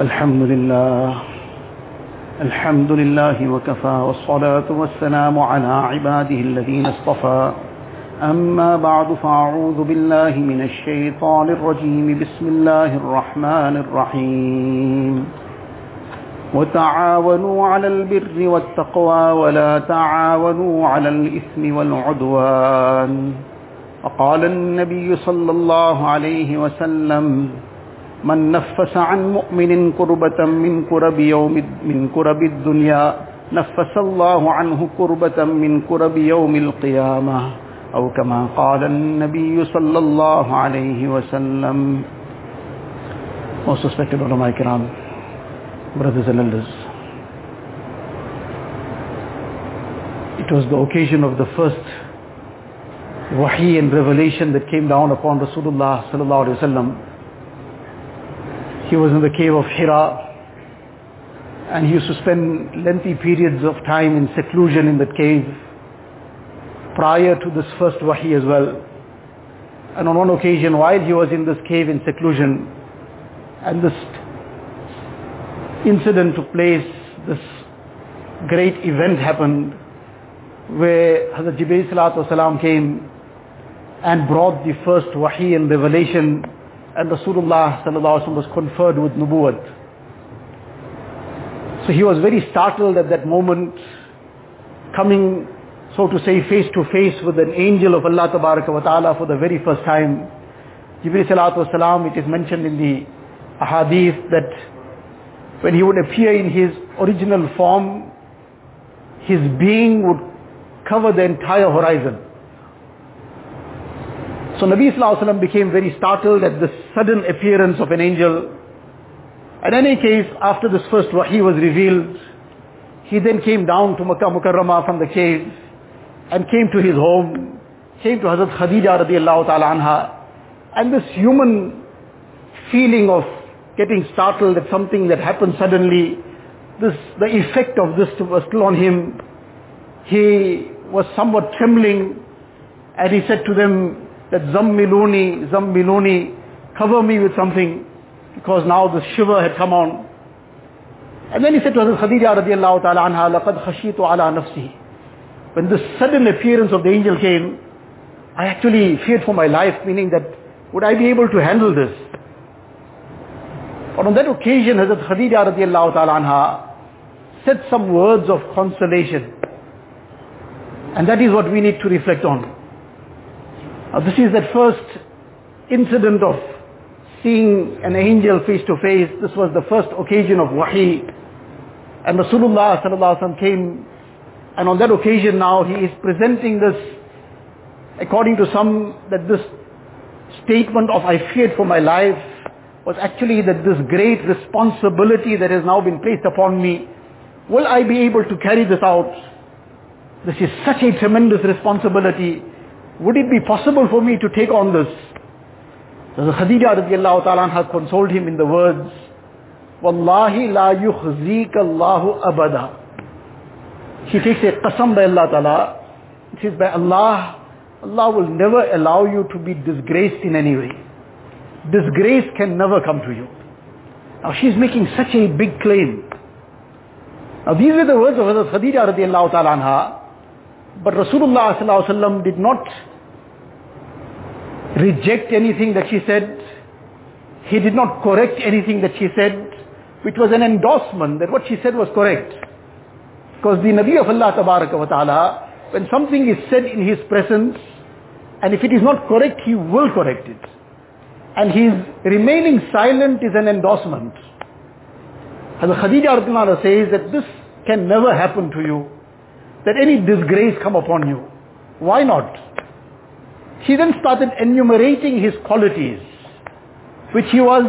الحمد لله. الحمد لله وكفى والصلاة والسلام على عباده الذين اصطفى. أما بعد فأعوذ بالله من الشيطان الرجيم. بسم الله الرحمن الرحيم. وتعاونوا على البر والتقوى ولا تعاونوا على الإثم والعدوان. وقال النبي صلى الله عليه وسلم من نفس عن مؤمن كربة من كرب يوم من كرب الدنيا نفس الله عنه كربة من كرب يوم القيامة أو كما قال النبي صلى الله عليه وسلم Most respected ulama kiram, brothers and elders. It was the occasion of the first wahi and revelation that came down upon Rasulullah sallallahu alaihi wasallam. He was in the cave of Hira and he used to spend lengthy periods of time in seclusion in that cave prior to this first wahi as well. And on one occasion while he was in this cave in seclusion and this incident took place, this great event happened where Hazrat Jibreel came and brought the first wahi and revelation and Rasulullah was conferred with nubuwwat. So he was very startled at that moment coming so to say face to face with an angel of Allah wa Ta'ala for the very first time. Jibreel Salatu Wasalam, it is mentioned in the ahadith that when he would appear in his original form, his being would cover the entire horizon. So Nabi Wasallam became very startled at the sudden appearance of an angel. In any case, after this first wahi was revealed, he then came down to Makkah Mukarramah from the cave and came to his home, came to Hazrat Khadija radiallahu ta'ala anha, and this human feeling of getting startled at something that happened suddenly, this, the effect of this was still on him. He was somewhat trembling and he said to them that Zammiluni, Zammiluni, cover me with something because now the shiver had come on. And then he said to Hazrat Khadija radiallahu ta'ala anha, لَقَدْ خَشِيتُ عَلَى نَفْسِهِ when this sudden appearance of the angel came, I actually feared for my life, meaning that would I be able to handle this? But on that occasion, Hazrat Khadija radiallahu ta'ala anha said some words of consolation. And that is what we need to reflect on. Now this is that first incident of seeing an angel face to face. This was the first occasion of wahi. And Rasulullah sallallahu came and on that occasion now he is presenting this, according to some, that this statement of I feared for my life was actually that this great responsibility that has now been placed upon me, will I be able to carry this out? This is such a tremendous responsibility. Would it be possible for me to take on this? Khadija radiallahu ta'ala has consoled him in the words, Wallahi la Allahu abada. She takes a qasam by Allah Ta'ala. It says by Allah, Allah will never allow you to be disgraced in any way. Disgrace can never come to you. Now she's making such a big claim. Now these were the words of Hazrat Khadija radiallahu ta'ala anha. But Rasulullah sallallahu did not reject anything that she said. He did not correct anything that she said, which was an endorsement that what she said was correct. Because the Nabi of Allah Ta'ala, when something is said in his presence, and if it is not correct, he will correct it. And his remaining silent is an endorsement. As Khadija says that this can never happen to you, that any disgrace come upon you. Why not? She then started enumerating his qualities, which he was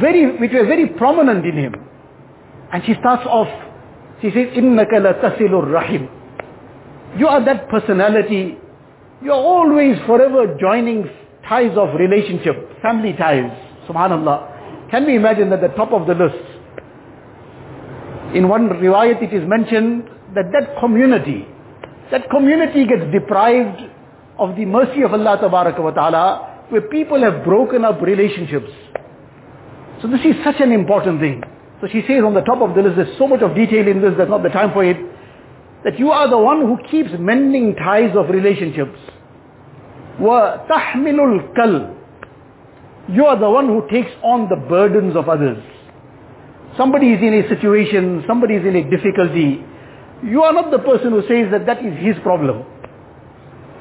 very, which were very prominent in him. And she starts off she says, إِنَّكَ لَتَصِلُ الرَّحِمِ You are that personality. You are always forever joining ties of relationship, family ties. Subhanallah. Can we imagine that the top of the list? In one riwayat it is mentioned that that community, that community gets deprived of the mercy of Allah wa ta'ala where people have broken up relationships. So this is such an important thing. So she says on the top of the list, there's so much of detail in this, there's not the time for it, that you are the one who keeps mending ties of relationships. وَتَحْمِلُ الْكَلْ You are the one who takes on the burdens of others. Somebody is in a situation, somebody is in a difficulty. you are not the person who says that that is his problem.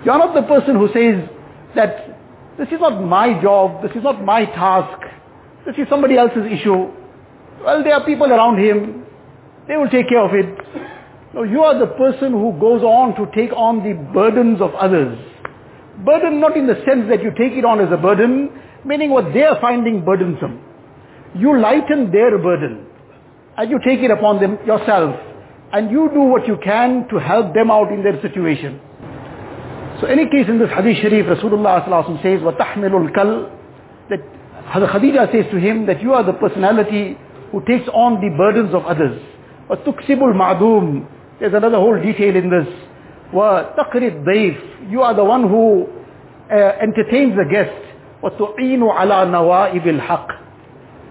You are not the person who says that this is not my job, this is not my task, this is somebody else's issue. Well, there are people around him, they will take care of it. No, you are the person who goes on to take on the burdens of others. Burden not in the sense that you take it on as a burden, meaning what they are finding burdensome. You lighten their burden and you take it upon them yourself and you do what you can to help them out in their situation. So any case in this hadith sharif, Rasulullah says, وَتَحْمِلُ الْكَلْ That Khadija says to him that you are the personality who takes on the burdens of others. وَتُكْسِبُ الْمَعْدُومِ There's another whole detail in this. وَتَقْرِ الضَّيْفِ You are the one who uh, entertains the guest. وَتُعِينُ عَلَى نَوَائِبِ الْحَقِّ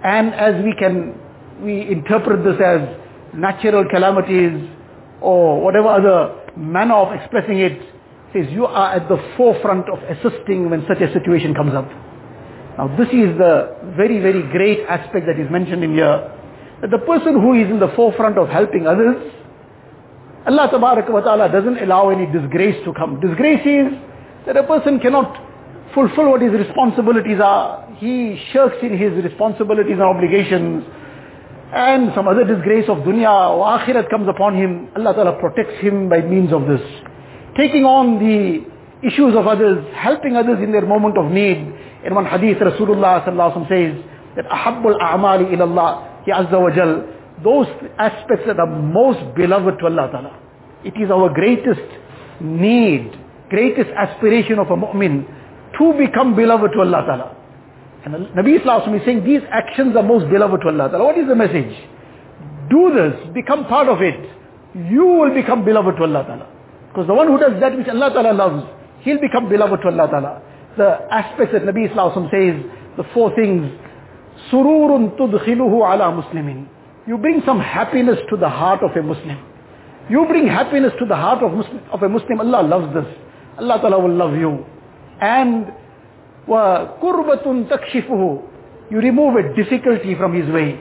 And as we can, we interpret this as natural calamities or whatever other manner of expressing it, says you are at the forefront of assisting when such a situation comes up. Now this is the very, very great aspect that is mentioned in here. That the person who is in the forefront of helping others, Allah wa ta'ala doesn't allow any disgrace to come. Disgrace is that a person cannot fulfill what his responsibilities are. He shirks in his responsibilities and obligations. And some other disgrace of dunya or akhirat comes upon him. Allah ta'ala protects him by means of this. Taking on the issues of others, helping others in their moment of need. In one hadith, Rasulullah sallallahu says that a'mali ilallah, He azza wa jal, those aspects that are most beloved to Allah ta'ala. It is our greatest need, greatest aspiration of a mu'min to become beloved to Allah ta'ala. And Nabi Islam is saying these actions are most beloved to Allah. What is the message? Do this, become part of it. You will become beloved to Allah ta'ala. Because the one who does that which Allah ta'ala loves, he'll become beloved to Allah ta'ala. The aspects that Nabi Islam says, the four things, sururun tudkhiluhu ala muslimin. You bring some happiness to the heart of a Muslim. You bring happiness to the heart of, Muslim, of a Muslim. Allah loves this. Allah Ta'ala will love you. And وَكُرْبَةٌ تَكْشِفُهُ You remove a difficulty from his way.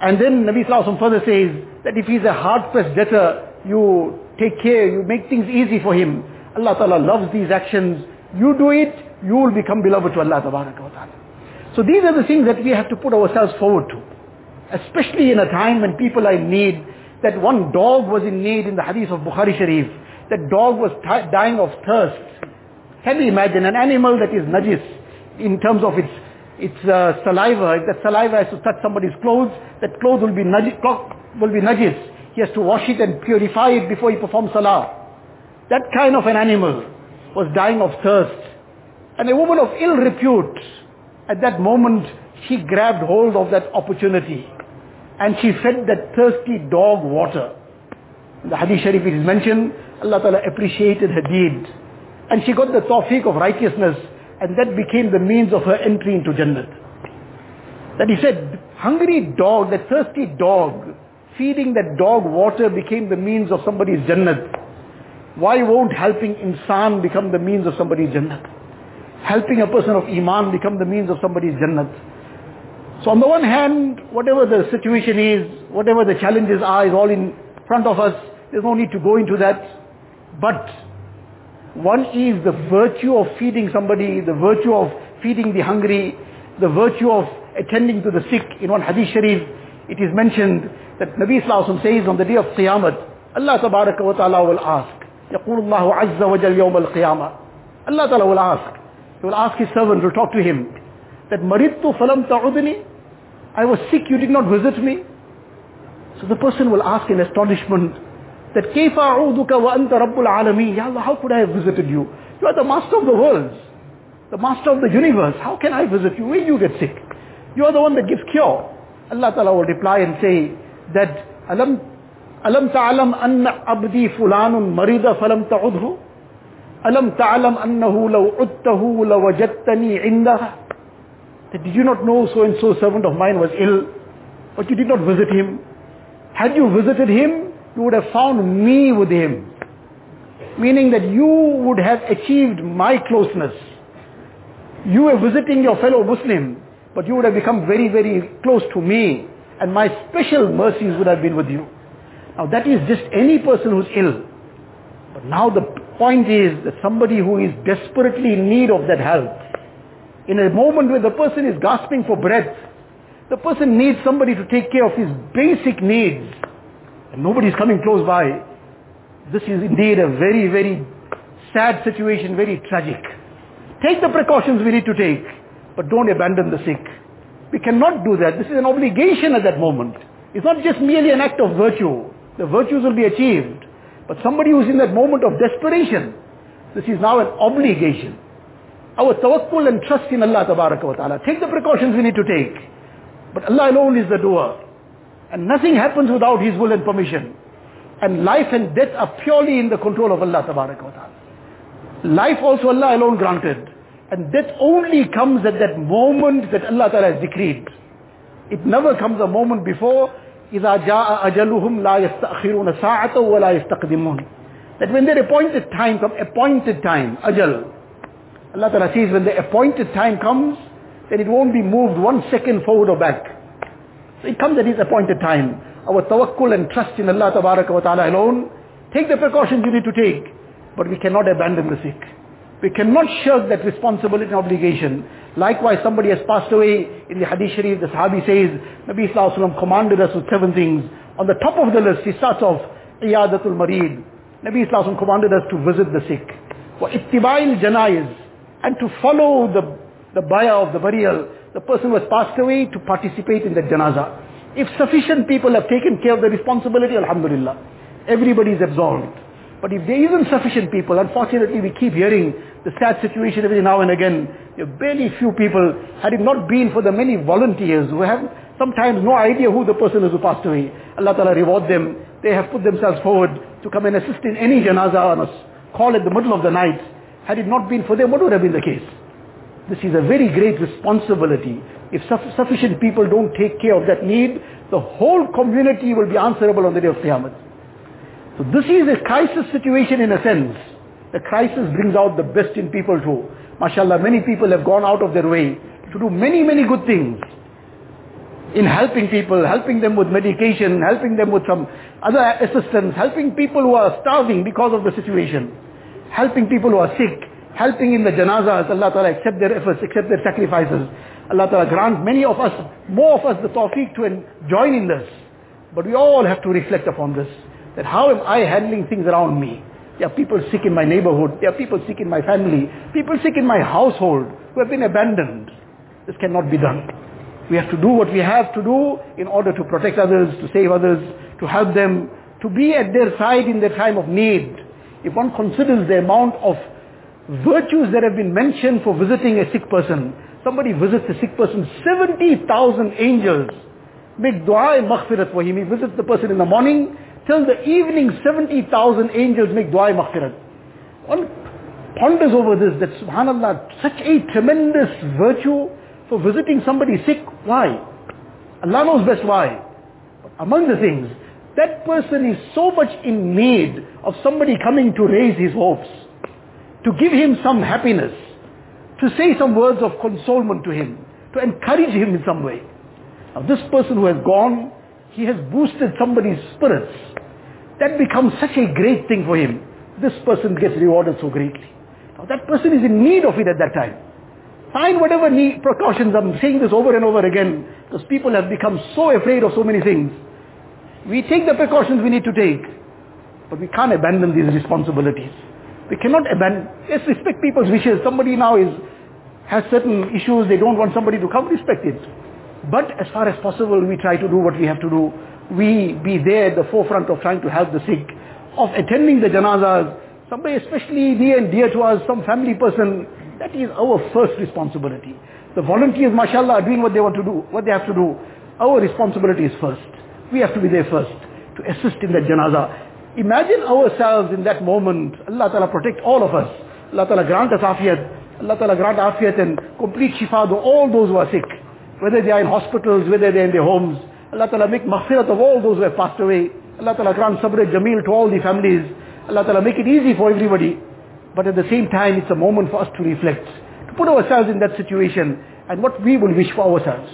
And then Nabi Sallallahu further says that if he's a hard-pressed debtor, you take care, you make things easy for him. Allah Ta'ala loves these actions. You do it, you will become beloved to Allah Ta'ala. So these are the things that we have to put ourselves forward to. Especially in a time when people are in need. That one dog was in need in the hadith of Bukhari Sharif. That dog was t- dying of thirst. Can you imagine an animal that is najis in terms of its its uh, saliva, if that saliva has to touch somebody's clothes, that clothes will be najis, will be najis. He has to wash it and purify it before he performs salah. That kind of an animal was dying of thirst. And a woman of ill repute, at that moment, she grabbed hold of that opportunity. And she fed that thirsty dog water. In the Hadith Sharif it is mentioned, Allah Ta'ala appreciated her deed. And she got the tawfiq of righteousness and that became the means of her entry into Jannah. That he said, hungry dog, that thirsty dog, feeding that dog water became the means of somebody's Jannah. Why won't helping insan become the means of somebody's Jannah? Helping a person of Iman become the means of somebody's Jannah. So on the one hand, whatever the situation is, whatever the challenges are, is all in front of us. There's no need to go into that. But one is the virtue of feeding somebody, the virtue of feeding the hungry, the virtue of attending to the sick. In one hadith sharif, it is mentioned that Nabi Sallallahu says on the day of Qiyamah, Allah Tabaraka wa Ta'ala will ask, يقول الله عز وجل يوم القيامة Allah Ta'ala will ask, he will ask his servant, will talk to him, that maridtu falam ta'udni, I was sick, you did not visit me. So the person will ask in astonishment, that كيف أعوذك وأنت رب العالمين Ya Allah, how could I have visited you? You are the master of the worlds, the master of the universe. How can I visit you? Where you get sick? You are the one that gives cure. Allah Ta'ala will reply and say that ألم ألم تعلم أن عبدي فلان مريض فلم تعده ألم تعلم أنه لو عدته لوجدتني عنده That did you not know so and so servant of mine was ill, but you did not visit him? Had you visited him, you would have found me with him. Meaning that you would have achieved my closeness. You were visiting your fellow Muslim, but you would have become very, very close to me, and my special mercies would have been with you. Now that is just any person who's ill. But now the point is that somebody who is desperately in need of that help, in a moment where the person is gasping for breath, the person needs somebody to take care of his basic needs, and nobody is coming close by. This is indeed a very, very sad situation, very tragic. Take the precautions we need to take, but don't abandon the sick. We cannot do that. This is an obligation at that moment. It's not just merely an act of virtue. The virtues will be achieved. But somebody who's in that moment of desperation, this is now an obligation. Our tawakkul and trust in Allah Ta'ala. Take the precautions we need to take. But Allah alone is the doer. And nothing happens without His will and permission. And life and death are purely in the control of Allah Tabaraka wa Ta'ala. Life also Allah alone granted. And death only comes at that moment that Allah Ta'ala has decreed. It never comes a moment before إِذَا جَاءَ أَجَلُهُمْ لَا يَسْتَأْخِرُونَ سَاعَةً وَلَا يَسْتَقْدِمُونَ That when their appointed time comes, appointed time, ajal, Allah Ta'ala says when the appointed time comes, then it won't be moved one second forward or back. So it comes at His appointed time. Our tawakkul and trust in Allah wa Ta'ala alone, take the precautions you need to take, but we cannot abandon the sick. We cannot shirk that responsibility and obligation. Likewise, somebody has passed away in the Hadith Sharif, the Sahabi says, Nabi Sallallahu Alaihi Wasallam commanded us with seven things. On the top of the list, he starts off, Iyadatul Mareed. Nabi Sallallahu Alaihi Wasallam commanded us to visit the sick. Wa ittiba'il janaiz. And to follow the, the buyer of the burial, the person who has passed away, to participate in the janaza. If sufficient people have taken care of the responsibility, Alhamdulillah, everybody is absolved. But if there isn't sufficient people, unfortunately we keep hearing the sad situation every now and again. There are barely few people, had it not been for the many volunteers who have sometimes no idea who the person is who passed away. Allah Ta'ala reward them. They have put themselves forward to come and assist in any janaza on us. Call at the middle of the night. Had it not been for them, what would have been the case? This is a very great responsibility. If su- sufficient people don't take care of that need, the whole community will be answerable on the day of Qiyamah. So this is a crisis situation in a sense. The crisis brings out the best in people too. MashaAllah, many people have gone out of their way to do many, many good things in helping people, helping them with medication, helping them with some other assistance, helping people who are starving because of the situation, helping people who are sick, helping in the janazas. Allah Ta'ala accept their efforts, accept their sacrifices. Allah Ta'ala grant many of us, more of us the tawfiq to join in this. But we all have to reflect upon this. That how am I handling things around me? There are people sick in my neighborhood. There are people sick in my family. People sick in my household who have been abandoned. This cannot be done. We have to do what we have to do in order to protect others, to save others, to help them, to be at their side in their time of need. If one considers the amount of virtues that have been mentioned for visiting a sick person, somebody visits a sick person, 70,000 angels make dua maghfirat for him. He visits the person in the morning, till the evening 70,000 angels make dua and maghfirat. One ponders over this, that subhanallah, such a tremendous virtue for visiting somebody sick. Why? Allah knows best why. But among the things, that person is so much in need of somebody coming to raise his hopes, to give him some happiness, to say some words of consolement to him, to encourage him in some way. Now this person who has gone, he has boosted somebody's spirits. That becomes such a great thing for him. This person gets rewarded so greatly. Now that person is in need of it at that time. Find whatever need, precautions, I'm saying this over and over again, because people have become so afraid of so many things. We take the precautions we need to take, but we can't abandon these responsibilities. We cannot abandon, yes, respect people's wishes. Somebody now is, has certain issues, they don't want somebody to come, respect it. But as far as possible, we try to do what we have to do. We be there at the forefront of trying to help the sick, of attending the janazas, somebody especially near and dear to us, some family person, that is our first responsibility. The volunteers, mashallah, are doing what they want to do, what they have to do. Our responsibility is first. We have to be there first to assist in that janazah. Imagine ourselves in that moment. Allah Ta'ala protect all of us. Allah Ta'ala grant us afiyat. Allah Ta'ala grant afiyat and complete shifa to all those who are sick. Whether they are in hospitals, whether they are in their homes. Allah Ta'ala make maghfirat of all those who have passed away. Allah Ta'ala grant sabr jameel to all the families. Allah Ta'ala make it easy for everybody. But at the same time, it's a moment for us to reflect. To put ourselves in that situation and what we will wish for ourselves.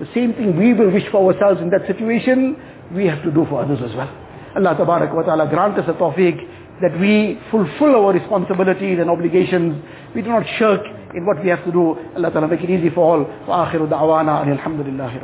The same thing we will wish for ourselves in that situation, we have to do for others as well. Allah Tabarak wa Ta'ala grant us a tawfiq that we fulfill our responsibilities and obligations. We do not shirk in what we have to do. Allah Ta'ala make it easy for all. Wa akhiru da'wana alhamdulillah.